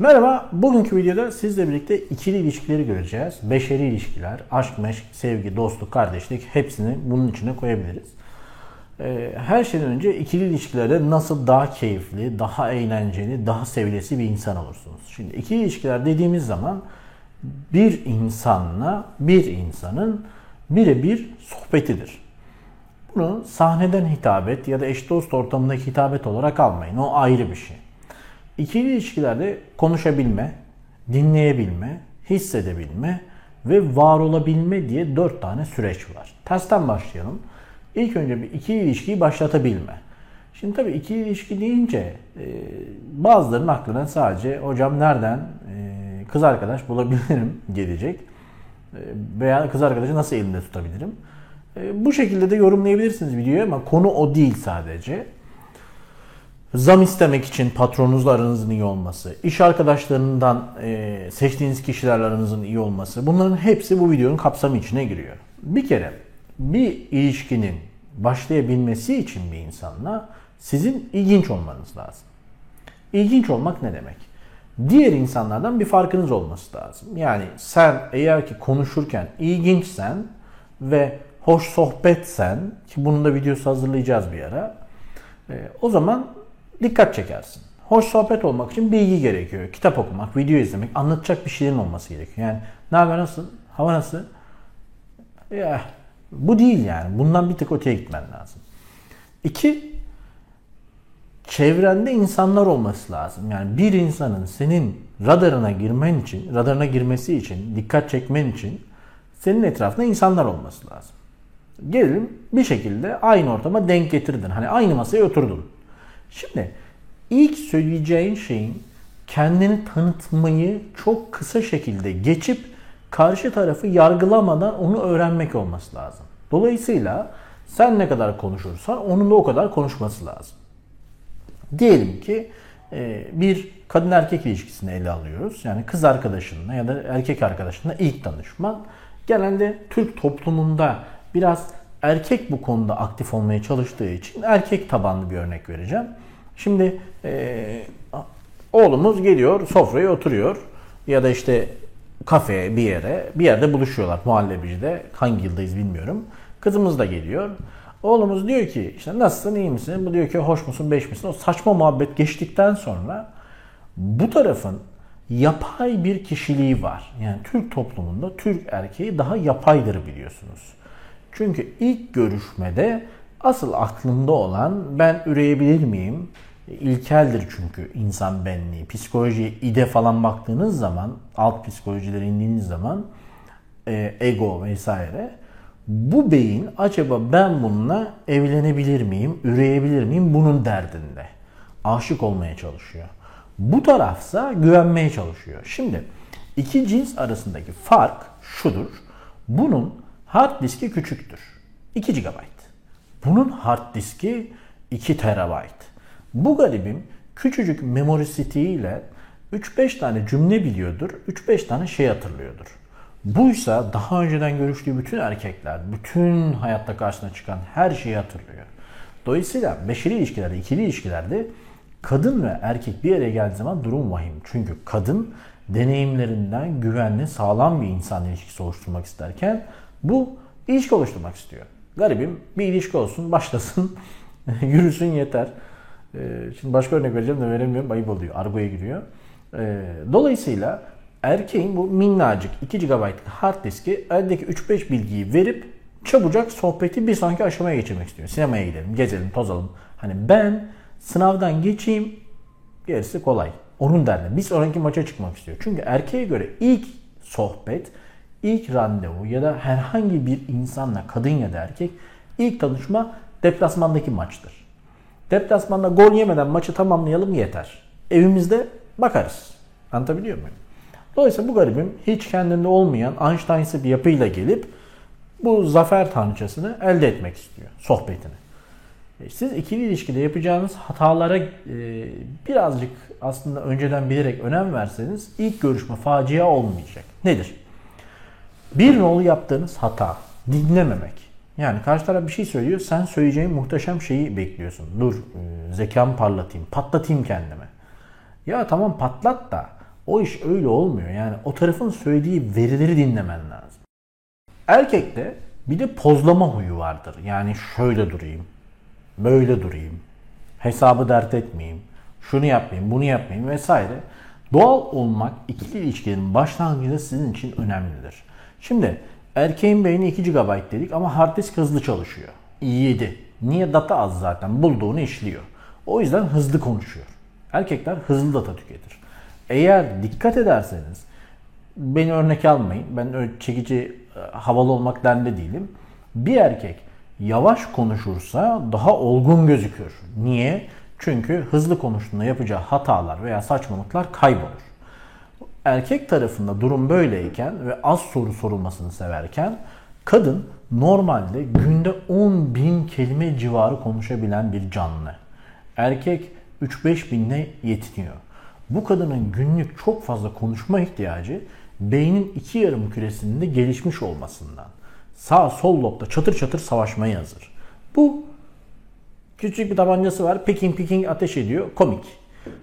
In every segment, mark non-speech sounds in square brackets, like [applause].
Merhaba, bugünkü videoda sizle birlikte ikili ilişkileri göreceğiz. Beşeri ilişkiler, aşk, meşk, sevgi, dostluk, kardeşlik hepsini bunun içine koyabiliriz. Ee, her şeyden önce ikili ilişkilerde nasıl daha keyifli, daha eğlenceli, daha sevilesi bir insan olursunuz. Şimdi ikili ilişkiler dediğimiz zaman bir insanla bir insanın birebir sohbetidir. Bunu sahneden hitabet ya da eş dost ortamındaki hitabet olarak almayın. O ayrı bir şey. İkili ilişkilerde konuşabilme, dinleyebilme, hissedebilme ve var olabilme diye dört tane süreç var. Tersten başlayalım. İlk önce bir ikili ilişkiyi başlatabilme. Şimdi tabii ikili ilişki deyince e, bazılarının aklına sadece hocam nereden e, kız arkadaş bulabilirim [laughs] gelecek. E, veya kız arkadaşı nasıl elinde tutabilirim. E, bu şekilde de yorumlayabilirsiniz videoyu ama konu o değil sadece. Zam istemek için patronunuzla aranızın iyi olması, iş arkadaşlarından e, seçtiğiniz kişilerle aranızın iyi olması bunların hepsi bu videonun kapsamı içine giriyor. Bir kere bir ilişkinin başlayabilmesi için bir insanla sizin ilginç olmanız lazım. İlginç olmak ne demek? Diğer insanlardan bir farkınız olması lazım. Yani sen eğer ki konuşurken ilginçsen ve hoş sohbetsen ki bunun da videosu hazırlayacağız bir ara. E, o zaman dikkat çekersin. Hoş sohbet olmak için bilgi gerekiyor. Kitap okumak, video izlemek, anlatacak bir şeylerin olması gerekiyor. Yani ne haber nasıl, hava nasıl? Ya bu değil yani. Bundan bir tık öteye gitmen lazım. İki, çevrende insanlar olması lazım. Yani bir insanın senin radarına girmen için, radarına girmesi için, dikkat çekmen için senin etrafında insanlar olması lazım. Gelelim bir şekilde aynı ortama denk getirdin. Hani aynı masaya oturdun. Şimdi ilk söyleyeceğin şeyin kendini tanıtmayı çok kısa şekilde geçip karşı tarafı yargılamadan onu öğrenmek olması lazım. Dolayısıyla sen ne kadar konuşursan onun da o kadar konuşması lazım. Diyelim ki e, bir kadın erkek ilişkisini ele alıyoruz. Yani kız arkadaşınla ya da erkek arkadaşınla ilk tanışman. Genelde Türk toplumunda biraz erkek bu konuda aktif olmaya çalıştığı için erkek tabanlı bir örnek vereceğim. Şimdi e, oğlumuz geliyor sofraya oturuyor ya da işte kafeye bir yere bir yerde buluşuyorlar muhallebicide hangi yıldayız bilmiyorum. Kızımız da geliyor. Oğlumuz diyor ki işte nasılsın iyi misin? Bu diyor ki hoş musun beş misin? O saçma muhabbet geçtikten sonra bu tarafın yapay bir kişiliği var. Yani Türk toplumunda Türk erkeği daha yapaydır biliyorsunuz. Çünkü ilk görüşmede asıl aklında olan ben üreyebilir miyim? İlkeldir çünkü insan benliği. Psikolojiye, ide falan baktığınız zaman, alt psikolojilere indiğiniz zaman e, ego vesaire bu beyin acaba ben bununla evlenebilir miyim, üreyebilir miyim bunun derdinde. Aşık olmaya çalışıyor. Bu tarafsa güvenmeye çalışıyor. Şimdi iki cins arasındaki fark şudur. Bunun hard diski küçüktür. 2 GB. Bunun hard diski 2 TB. Bu garibim küçücük memory ile 3-5 tane cümle biliyordur, 3-5 tane şey hatırlıyordur. Buysa daha önceden görüştüğü bütün erkekler, bütün hayatta karşısına çıkan her şeyi hatırlıyor. Dolayısıyla beşeri ilişkilerde, ikili ilişkilerde kadın ve erkek bir araya geldiği zaman durum vahim. Çünkü kadın deneyimlerinden güvenli, sağlam bir insan ilişkisi oluşturmak isterken bu ilişki oluşturmak istiyor. Garibim bir ilişki olsun, başlasın, [laughs] yürüsün yeter. Ee, şimdi başka örnek vereceğim de veremiyorum, ayıp oluyor. Argoya giriyor. Ee, dolayısıyla erkeğin bu minnacık 2 GB'lık hard diski eldeki 3-5 bilgiyi verip çabucak sohbeti bir sonraki aşamaya geçirmek istiyor. Sinemaya gidelim, gezelim, tozalım. Hani ben sınavdan geçeyim, gerisi kolay. Onun derdi. Bir sonraki maça çıkmak istiyor. Çünkü erkeğe göre ilk sohbet ilk randevu ya da herhangi bir insanla kadın ya da erkek ilk tanışma deplasmandaki maçtır. Deplasmanda gol yemeden maçı tamamlayalım yeter. Evimizde bakarız. Anlatabiliyor muyum? Dolayısıyla bu garibim hiç kendinde olmayan Einstein'sı bir yapıyla gelip bu zafer tanrıçasını elde etmek istiyor. Sohbetini. E, siz ikili ilişkide yapacağınız hatalara e, birazcık aslında önceden bilerek önem verseniz ilk görüşme facia olmayacak. Nedir? Bir nolu yaptığınız hata dinlememek. Yani karşı taraf bir şey söylüyor. Sen söyleyeceğin muhteşem şeyi bekliyorsun. Dur e, zekamı parlatayım, patlatayım kendime. Ya tamam patlat da O iş öyle olmuyor. Yani o tarafın söylediği verileri dinlemen lazım. Erkekte bir de pozlama huyu vardır. Yani şöyle durayım, böyle durayım, hesabı dert etmeyeyim, şunu yapmayayım, bunu yapmayayım vesaire. Doğal olmak ikili ilişkilerin başlangıcında sizin için önemlidir. Şimdi erkeğin beyni 2 GB dedik ama hard disk hızlı çalışıyor. 7. Niye? Data az zaten. Bulduğunu işliyor. O yüzden hızlı konuşuyor. Erkekler hızlı data tüketir. Eğer dikkat ederseniz beni örnek almayın. Ben öyle çekici e, havalı olmak dende değilim. Bir erkek yavaş konuşursa daha olgun gözükür. Niye? Çünkü hızlı konuştuğunda yapacağı hatalar veya saçmalıklar kaybolur. Erkek tarafında durum böyleyken ve az soru sorulmasını severken kadın normalde günde 10 bin kelime civarı konuşabilen bir canlı. Erkek 3-5 binle yetiniyor. Bu kadının günlük çok fazla konuşma ihtiyacı beynin iki yarım küresinde gelişmiş olmasından. Sağ sol lobda çatır çatır savaşmaya hazır. Bu küçük bir tabancası var. Peking Peking ateş ediyor. Komik.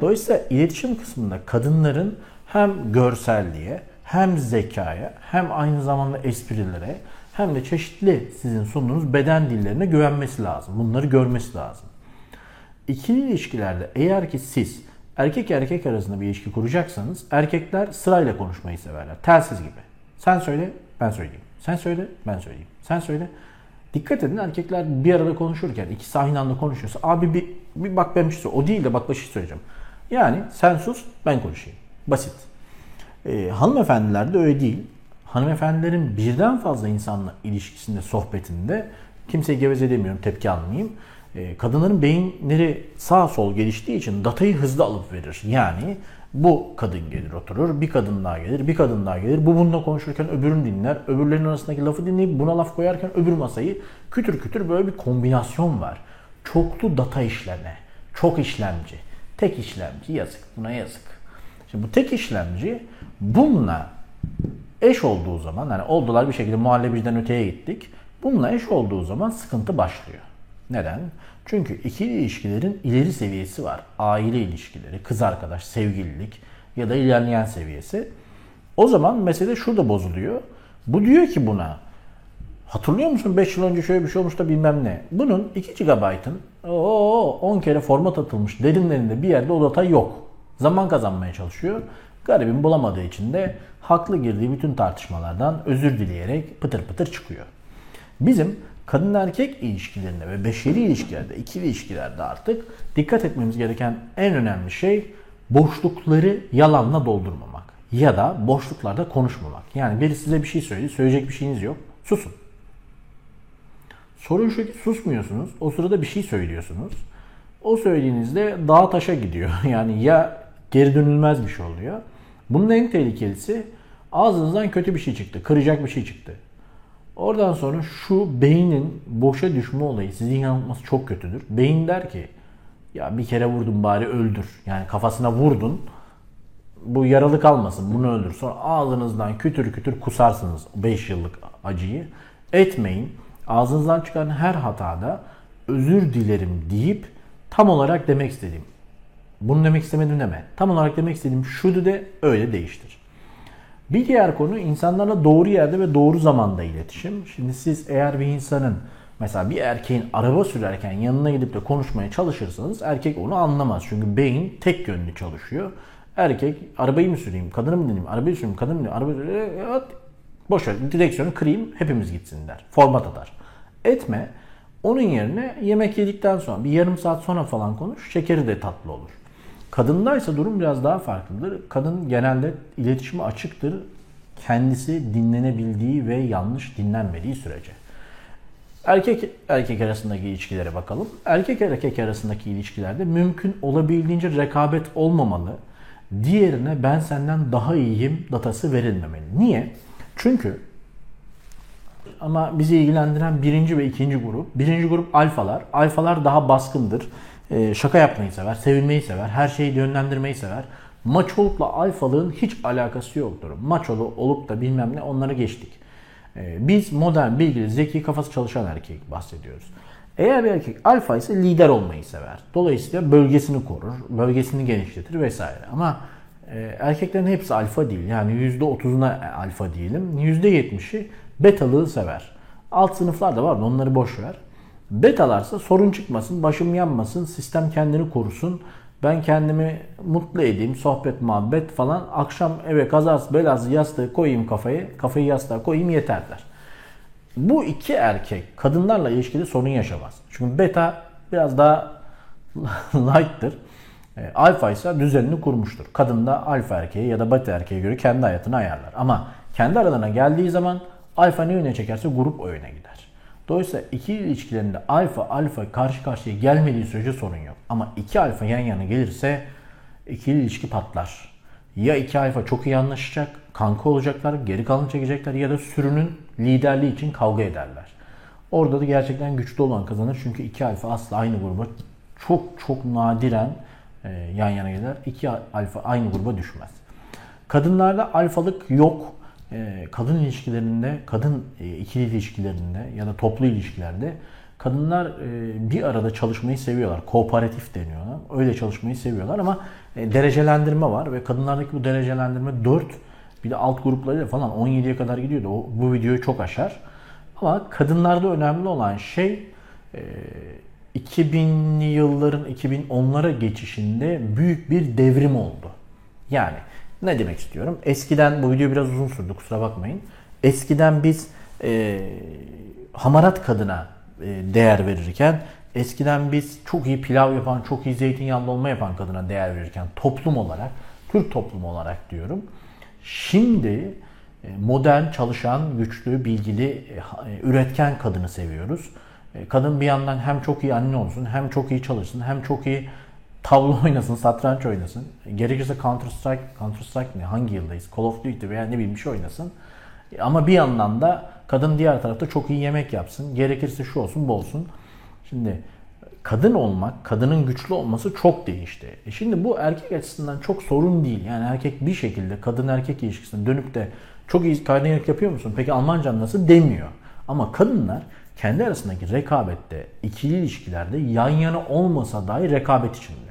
Dolayısıyla iletişim kısmında kadınların hem görselliğe hem zekaya hem aynı zamanda esprilere hem de çeşitli sizin sunduğunuz beden dillerine güvenmesi lazım. Bunları görmesi lazım. İkili ilişkilerde eğer ki siz erkek erkek arasında bir ilişki kuracaksanız erkekler sırayla konuşmayı severler. Telsiz gibi. Sen söyle, ben söyleyeyim. Sen söyle, ben söyleyeyim. Sen söyle. Dikkat edin erkekler bir arada konuşurken ikisi aynı anda konuşuyorsa abi bir, bir bak ben bir şey O değil de bak bir şey söyleyeceğim. Yani sen sus ben konuşayım. Basit. Ee, hanımefendiler de öyle değil. Hanımefendilerin birden fazla insanla ilişkisinde, sohbetinde kimseyi geveze demiyorum, tepki almayayım. Ee, kadınların beyinleri sağ sol geliştiği için datayı hızlı alıp verir. Yani bu kadın gelir oturur, bir kadın daha gelir, bir kadın daha gelir. Bu bununla konuşurken öbürünü dinler, öbürlerinin arasındaki lafı dinleyip buna laf koyarken öbür masayı kütür kütür böyle bir kombinasyon var. Çoklu data işleme, çok işlemci, tek işlemci yazık, buna yazık. Şimdi bu tek işlemci bununla eş olduğu zaman, yani oldular bir şekilde muhallebiciden öteye gittik. Bununla eş olduğu zaman sıkıntı başlıyor. Neden? Çünkü ikili ilişkilerin ileri seviyesi var. Aile ilişkileri, kız arkadaş, sevgililik ya da ilerleyen seviyesi. O zaman mesele şurada bozuluyor. Bu diyor ki buna Hatırlıyor musun 5 yıl önce şöyle bir şey olmuş da bilmem ne. Bunun 2 GB'ın 10 kere format atılmış derinlerinde bir yerde o data yok. Zaman kazanmaya çalışıyor. Garibin bulamadığı için de haklı girdiği bütün tartışmalardan özür dileyerek pıtır pıtır çıkıyor. Bizim kadın erkek ilişkilerinde ve beşeri ilişkilerde, ikili ilişkilerde artık dikkat etmemiz gereken en önemli şey boşlukları yalanla doldurmamak ya da boşluklarda konuşmamak. Yani biri size bir şey söyledi, söyleyecek bir şeyiniz yok. Susun. Sorun şu ki susmuyorsunuz. O sırada bir şey söylüyorsunuz. O söylediğinizde dağ taşa gidiyor. [laughs] Yani ya geri dönülmez bir şey oluyor. Bunun en tehlikelisi ağzınızdan kötü bir şey çıktı. Kıracak bir şey çıktı. Oradan sonra şu beynin boşa düşme olayı sizi yanıltması çok kötüdür. Beyin der ki ya bir kere vurdun bari öldür. Yani kafasına vurdun. Bu yaralı kalmasın bunu öldür. Sonra ağzınızdan kütür kütür kusarsınız 5 yıllık acıyı. Etmeyin. Ağzınızdan çıkan her hatada özür dilerim deyip tam olarak demek istediğim. Bunu demek istemedim deme. Tam olarak demek istediğim şuydu de öyle değiştir. Bir diğer konu insanlarla doğru yerde ve doğru zamanda iletişim. Şimdi siz eğer bir insanın mesela bir erkeğin araba sürerken yanına gidip de konuşmaya çalışırsanız erkek onu anlamaz. Çünkü beyin tek yönlü çalışıyor. Erkek arabayı mı süreyim, kadını mı dinleyeyim, arabayı süreyim, kadını mı dinleyeyim, arabayı evet, boş ver, direksiyonu kırayım, hepimiz gitsin der. Format atar. Etme. Onun yerine yemek yedikten sonra bir yarım saat sonra falan konuş. Şekeri de tatlı olur. Kadındaysa durum biraz daha farklıdır. Kadın genelde iletişime açıktır. Kendisi dinlenebildiği ve yanlış dinlenmediği sürece. Erkek erkek arasındaki ilişkilere bakalım. Erkek erkek arasındaki ilişkilerde mümkün olabildiğince rekabet olmamalı. Diğerine ben senden daha iyiyim datası verilmemeli. Niye? Çünkü ama bizi ilgilendiren birinci ve ikinci grup. Birinci grup alfalar. Alfalar daha baskındır. Ee, şaka yapmayı sever, sevilmeyi sever, her şeyi yönlendirmeyi sever. Maçolukla alfalığın hiç alakası yoktur. Maçolu olup da bilmem ne onları geçtik. Ee, biz modern, bilgili, zeki, kafası çalışan erkek bahsediyoruz. Eğer bir erkek alfa ise lider olmayı sever. Dolayısıyla bölgesini korur, bölgesini genişletir vesaire. Ama e, erkeklerin hepsi alfa değil. Yani %30'una alfa diyelim. %70'i betalığı sever. Alt sınıflar da var onları boş ver. Betalarsa sorun çıkmasın, başım yanmasın, sistem kendini korusun. Ben kendimi mutlu edeyim, sohbet, muhabbet falan. Akşam eve kazası belası yastığı koyayım kafayı, kafayı yastığa koyayım yeterler. Bu iki erkek kadınlarla ilişkide sorun yaşamaz. Çünkü beta biraz daha [laughs] light'tır. E, alfa ise düzenini kurmuştur. Kadın da alfa erkeğe ya da beta erkeğe göre kendi hayatını ayarlar. Ama kendi aralarına geldiği zaman alfa ne yöne çekerse grup o yöne gider. Dolayısıyla iki ilişkilerinde alfa alfa karşı karşıya gelmediği sürece sorun yok. Ama iki alfa yan yana gelirse ikili ilişki patlar. Ya iki alfa çok iyi anlaşacak, kanka olacaklar, geri kalanı çekecekler ya da sürünün liderliği için kavga ederler. Orada da gerçekten güçlü olan kazanır. Çünkü iki alfa asla aynı gruba çok çok nadiren e, yan yana gelir. İki alfa aynı gruba düşmez. Kadınlarda alfalık yok. E, kadın ilişkilerinde, kadın e, ikili ilişkilerinde ya da toplu ilişkilerde kadınlar e, bir arada çalışmayı seviyorlar. Kooperatif deniyorlar. Öyle çalışmayı seviyorlar ama derecelendirme var ve kadınlardaki bu derecelendirme 4 bir de alt gruplarıyla falan 17'ye kadar gidiyordu. O, bu videoyu çok aşar. Ama kadınlarda önemli olan şey 2000'li yılların 2010'lara geçişinde büyük bir devrim oldu. Yani ne demek istiyorum? Eskiden bu video biraz uzun sürdü kusura bakmayın. Eskiden biz e, hamarat kadına e, değer verirken eskiden biz çok iyi pilav yapan, çok iyi zeytinyağlı olma yapan kadına değer verirken toplum olarak, Türk toplumu olarak diyorum. Şimdi e, modern, çalışan, güçlü, bilgili, e, üretken kadını seviyoruz. E, kadın bir yandan hem çok iyi anne olsun, hem çok iyi çalışsın, hem çok iyi tavla [laughs] oynasın, satranç oynasın. Gerekirse Counter Strike, Counter Strike ne? Hangi yıldayız? Call of Duty veya ne bileyim bir şey oynasın. Ama bir yandan da kadın diğer tarafta çok iyi yemek yapsın. Gerekirse şu olsun, bu olsun. Şimdi kadın olmak, kadının güçlü olması çok değişti. E şimdi bu erkek açısından çok sorun değil. Yani erkek bir şekilde kadın erkek ilişkisine dönüp de çok iyi kaynayak yapıyor musun? Peki Almanca nasıl demiyor. Ama kadınlar kendi arasındaki rekabette, ikili ilişkilerde yan yana olmasa dahi rekabet içinde.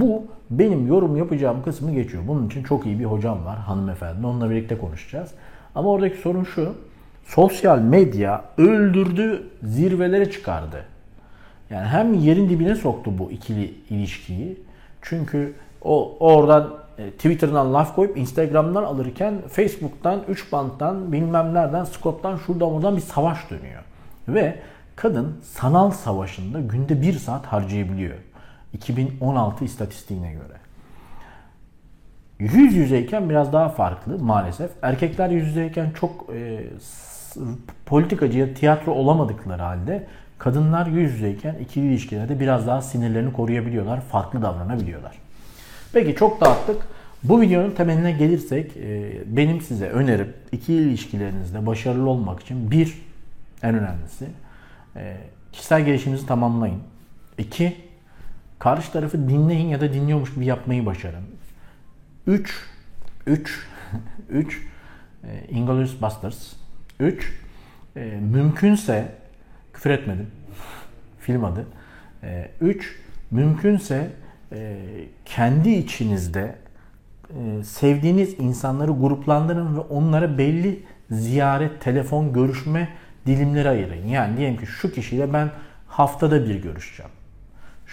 Bu benim yorum yapacağım kısmı geçiyor. Bunun için çok iyi bir hocam var hanımefendi. Onunla birlikte konuşacağız. Ama oradaki sorun şu. Sosyal medya öldürdü, zirvelere çıkardı. Yani hem yerin dibine soktu bu ikili ilişkiyi. Çünkü o oradan e, Twitter'dan laf koyup Instagram'dan alırken Facebook'tan, 3 banttan, bilmem nereden, Scott'tan, şuradan oradan bir savaş dönüyor. Ve kadın sanal savaşında günde 1 saat harcayabiliyor. 2016 istatistiğine göre. Yüz yüzeyken biraz daha farklı maalesef. Erkekler yüz yüzeyken çok e, politikacı ya tiyatro olamadıkları halde kadınlar yüz yüzeyken ikili ilişkilerde biraz daha sinirlerini koruyabiliyorlar, farklı davranabiliyorlar. Peki çok dağıttık. Bu videonun temeline gelirsek e, benim size önerim ikili ilişkilerinizde başarılı olmak için bir en önemlisi e, kişisel gelişiminizi tamamlayın. İki Karşı tarafı dinleyin ya da dinliyormuş gibi yapmayı başarın. 3 3 3 Inglourious Basterds 3 e, mümkünse küfür etmedim. [laughs] Film adı. 3 e, mümkünse e, kendi içinizde sevdiğiniz insanları gruplandırın ve onlara belli ziyaret, telefon, görüşme dilimleri ayırın. Yani diyelim ki şu kişiyle ben haftada bir görüşeceğim.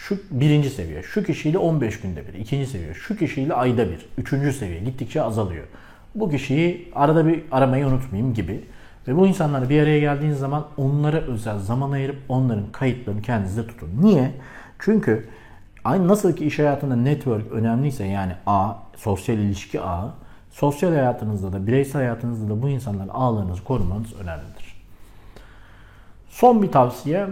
Şu birinci seviye. Şu kişiyle 15 günde bir. ikinci seviye. Şu kişiyle ayda bir. Üçüncü seviye. Gittikçe azalıyor. Bu kişiyi arada bir aramayı unutmayayım gibi. Ve bu insanlar bir araya geldiğiniz zaman onlara özel zaman ayırıp onların kayıtlarını kendinizde tutun. Niye? Çünkü aynı nasıl ki iş hayatında network önemliyse yani ağ, sosyal ilişki ağı, sosyal hayatınızda da bireysel hayatınızda da bu insanların ağlarınızı korumanız önemlidir. Son bir tavsiye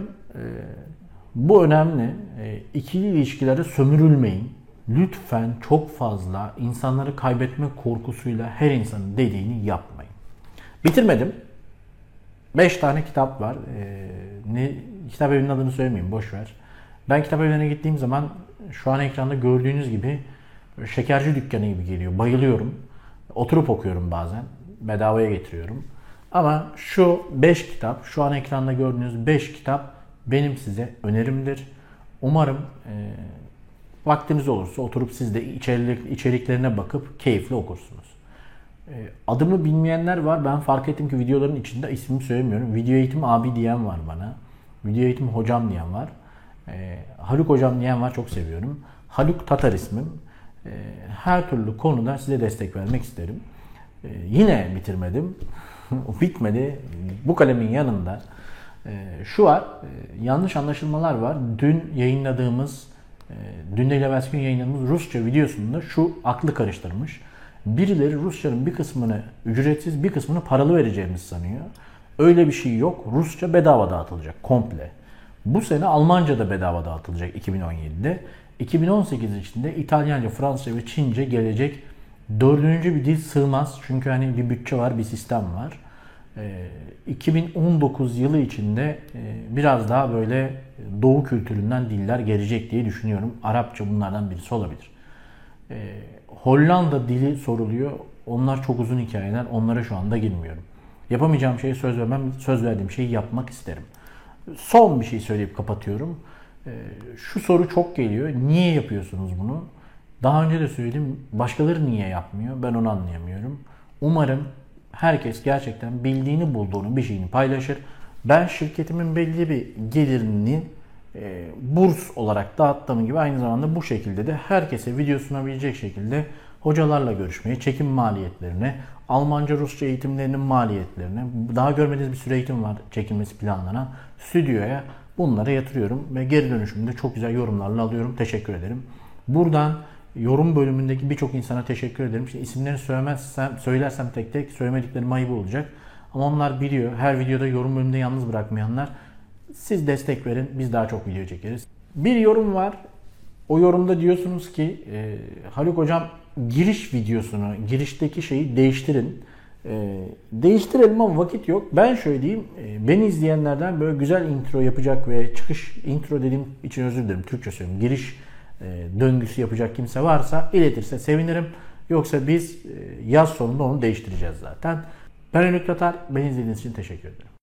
bu önemli. E, ikili ilişkilere sömürülmeyin. Lütfen çok fazla insanları kaybetme korkusuyla her insanın dediğini yapmayın. Bitirmedim. 5 tane kitap var. Ee, ne kitap evinin adını söylemeyeyim boş ver. Ben kitap evlerine gittiğim zaman şu an ekranda gördüğünüz gibi şekerci dükkanı gibi geliyor. Bayılıyorum. Oturup okuyorum bazen. Bedavaya getiriyorum. Ama şu 5 kitap, şu an ekranda gördüğünüz 5 kitap benim size önerimdir. Umarım e, Vaktiniz olursa oturup siz de içerik, içeriklerine bakıp keyifli okursunuz. E, adımı bilmeyenler var. Ben fark ettim ki videoların içinde ismimi söylemiyorum. Video eğitim abi diyen var bana. Video eğitim hocam diyen var. E, Haluk hocam diyen var. Çok seviyorum. Haluk Tatar ismim. E, her türlü konuda size destek vermek isterim. E, yine bitirmedim. [laughs] Bitmedi. Bu kalemin yanında şu var. E, yanlış anlaşılmalar var. Dün yayınladığımız e, dün değil evvelsi gün yayınladığımız Rusça videosunda şu aklı karıştırmış. Birileri Rusçanın bir kısmını ücretsiz bir kısmını paralı vereceğimizi sanıyor. Öyle bir şey yok. Rusça bedava dağıtılacak komple. Bu sene Almanca da bedava dağıtılacak 2017'de. 2018 içinde İtalyanca, Fransızca ve Çince gelecek. Dördüncü bir dil sığmaz. Çünkü hani bir bütçe var, bir sistem var. 2019 yılı içinde biraz daha böyle doğu kültüründen diller gelecek diye düşünüyorum. Arapça bunlardan birisi olabilir. Hollanda dili soruluyor. Onlar çok uzun hikayeler. Onlara şu anda girmiyorum. Yapamayacağım şeyi söz vermem. Söz verdiğim şeyi yapmak isterim. Son bir şey söyleyip kapatıyorum. Şu soru çok geliyor. Niye yapıyorsunuz bunu? Daha önce de söyledim. Başkaları niye yapmıyor? Ben onu anlayamıyorum. Umarım herkes gerçekten bildiğini bulduğunu bir şeyini paylaşır. Ben şirketimin belli bir gelirini e, burs olarak dağıttığım gibi aynı zamanda bu şekilde de herkese video sunabilecek şekilde hocalarla görüşmeyi, çekim maliyetlerini, Almanca, Rusça eğitimlerinin maliyetlerini, daha görmediğiniz bir sürü eğitim var çekilmesi planlanan stüdyoya bunlara yatırıyorum ve geri dönüşümde çok güzel yorumlarla alıyorum. Teşekkür ederim. Buradan yorum bölümündeki birçok insana teşekkür ederim. İşte isimlerini söylemezsem, söylersem tek tek söylemediklerim ayıp olacak. Ama onlar biliyor. Her videoda yorum bölümünde yalnız bırakmayanlar. Siz destek verin. Biz daha çok video çekeriz. Bir yorum var. O yorumda diyorsunuz ki e, Haluk Hocam giriş videosunu, girişteki şeyi değiştirin. E, değiştirelim ama vakit yok. Ben şöyle diyeyim. E, beni izleyenlerden böyle güzel intro yapacak ve çıkış intro dediğim için özür dilerim. Türkçe söylüyorum. Giriş döngüsü yapacak kimse varsa iletirse sevinirim. Yoksa biz e, yaz sonunda onu değiştireceğiz zaten. Ben Önük Tatar. Beni izlediğiniz için teşekkür ederim.